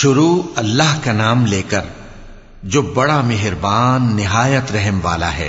शुरू अल्लाह का नाम लेकर जो बड़ा मेहरबान निहायत रहम वाला है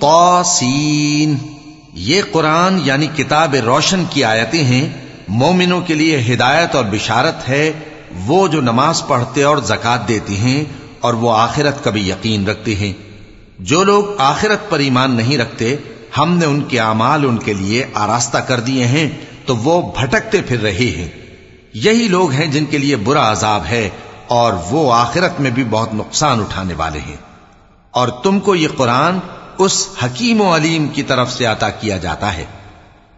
तौसीन ये कुरान यानी किताब रोशन की आयतें हैं मोमिनों के लिए हिदायत और बिशारत है वो जो नमाज पढ़ते और जक़ात देती हैं और वो आखिरत का भी यकीन रखते हैं जो लोग आखिरत पर ईमान नहीं रखते हमने उनके अमाल उनके लिए आरास्ता कर दिए हैं तो वो भटकते फिर रहे हैं यही लोग हैं जिनके लिए बुरा अजाब है और वो आखिरत में भी बहुत नुकसान उठाने वाले हैं और तुमको ये कुरान उस हकीम अलीम की तरफ से अता किया जाता है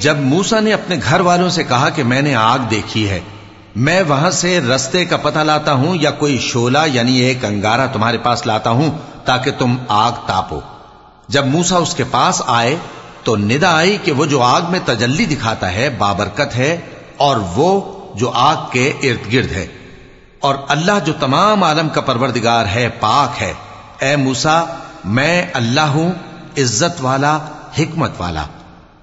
जब मूसा ने अपने घर वालों से कहा कि मैंने आग देखी है मैं वहां से रस्ते का पता लाता हूं या कोई शोला यानी एक अंगारा तुम्हारे पास लाता हूं ताकि तुम आग तापो जब मूसा उसके पास आए तो निदा आई कि वो जो आग में तजल्ली दिखाता है, बाबरकत है, और वो जो आग के इर्द गिर्द है। और अल्लाह जो तमाम आलम का परवरदिगार है, पाक है। ए मूसा, मैं अल्लाह हूँ, इज़्ज़त वाला, हिकमत वाला।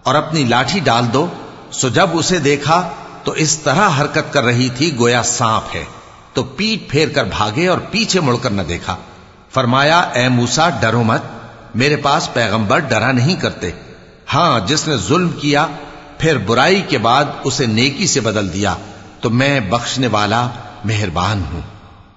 और अपनी लाठी डाल दो। सो जब उसे देखा तो इस तरह हरकत कर रही थी, गोया सांप है। तो पीठ फेर कर भागे और पीछे मुड़कर न देखा। फरमाया, ए मूसा, डरो मत। मेरे पास पैगंबर डरा नहीं करते। हां जिसने जुल्म किया फिर बुराई के बाद उसे नेकी से बदल दिया तो मैं बख्शने वाला मेहरबान हूं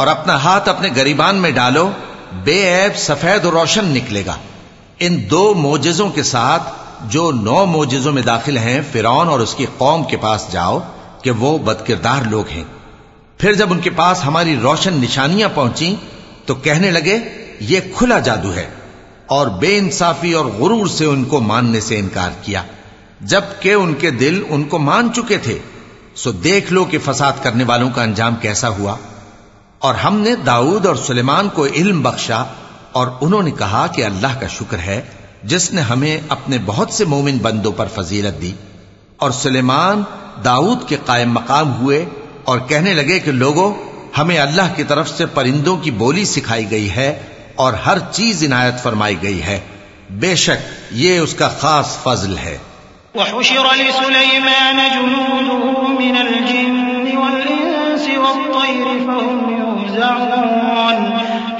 और अपना हाथ अपने गरीबान में डालो, बेऐब सफ़ेद और रोशन निकलेगा। इन दो मोजिजों के साथ जो नौ मोजिजों में दाखिल हैं, फिरौन और उसकी कौम के पास जाओ कि वो बदकिरदार लोग हैं। फिर जब उनके पास हमारी रोशन निशानियाँ पहुँची तो कहने लगे, ये खुला जादू है। और बेइंसाफी और गुरूर से उनको मानने से इनकार किया। जबकि उनके दिल उनको मान चुके थे, सो देख लो कि फसाद करने वालों का अंजाम कैसा हुआ। और हमने दाऊद और सुलेमान को इल्म बख्शा और उन्होंने कहा कि अल्लाह का शुक्र है, जिसने हमें अपने बहुत से मोमिन बंदों पर फजीलत दी। और सुलेमान दाऊद के कायम मकाम हुए और कहने लगे कि लोगों, हमें अल्लाह की तरफ़ से परिंदों की बोली सिखाई गई है और हर चीज़ इनायत फरमाई गई है। बेशक ये उसका खास फजल है।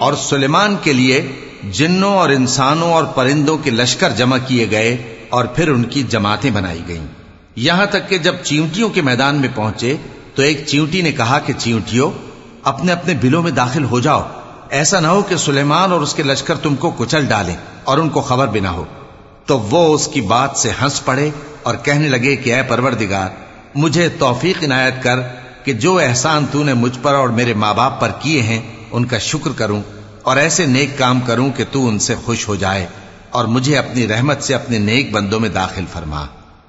और सुलेमान के लिए जिन्नों और इंसानों और परिंदों के लश्कर जमा किए गए और फिर उनकी जमातें बनाई गईं। यहाँ तक कि जब चींटियों के मैदान में पहुँचे तो एक चींटी ने कहा कि, चींटियों अपने अपने बिलों में दाखिल हो जाओ। ऐसा ना हो कि सुलेमान और उसके लश्कर तुमको कुचल डालें और उनको खबर भी ना हो। तो वो उसकी बात से हंस पड़े और कहने लगे कि अय परवरदिगार, मुझे तोफीक इनायत कर कि जो एहसान तूने मुझ पर और मेरे माँ बाप पर किए हैं, उनका शुक्र करूँ और ऐसे नेक काम करूँ कि तू उनसे खुश हो जाए और मुझे अपनी रहमत से अपने नेक बंदों में दाखिल फरमा।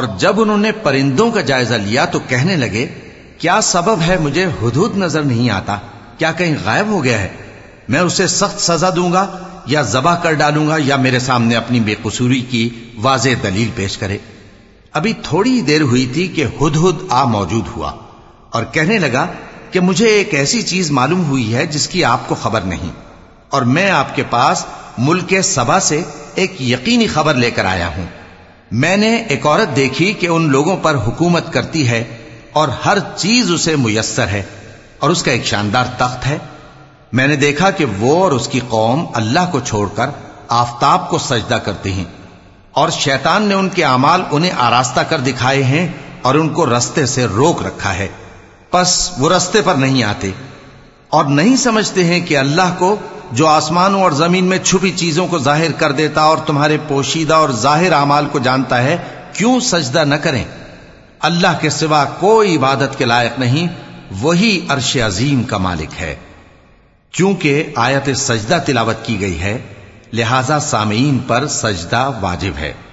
और जब उन्होंने परिंदों का जायजा लिया तो कहने लगे, क्या सबब है मुझे हुदूद नज़र नहीं आता? क्या कहीं गायब हो गया है? मैं उसे सख्त सजा दूँगा या जबा कर डालूँगा या मेरे सामने अपनी बेकसूरी की वाज दलील पेश करे? अभी थोड़ी देर हुई थी कि हुदहुद आ मौजूद हुआ और कहने लगा कि, मुझे एक ऐसी चीज़ मालूम हुई है जिसकी आपको खबर नहीं और मैं आपके पास मुल्क सभा से एक यकीनी खबर लेकर आया हूँ। मैंने एक औरत देखी कि उन लोगों पर हुकूमत करती है और हर चीज़ उसे मुयसर है और उसका एक शानदार तख्त है। मैंने देखा कि वो और उसकी कौम अल्लाह को छोड़कर आफताब को सजदा करती हैं और शैतान ने उनके अमाल उन्हें आरास्ता कर दिखाए हैं और उनको रस्ते से रोक रखा है। बस वो रस्ते पर नहीं आते और नहीं समझते हैं कि अल्लाह को जो आसमानों और ज़मीन में छुपी चीज़ों को ज़ाहिर कर देता और तुम्हारे पोशीदा और ज़ाहिर अमाल को जानता है, क्यों सजदा न करें? अल्लाह के सिवा कोई इबादत के लायक नहीं, वही अरश अजीम का मालिक है। क्योंकि आयत सजदा तिलावत की गई है, लिहाजा सामीन पर सजदा वाजिब है।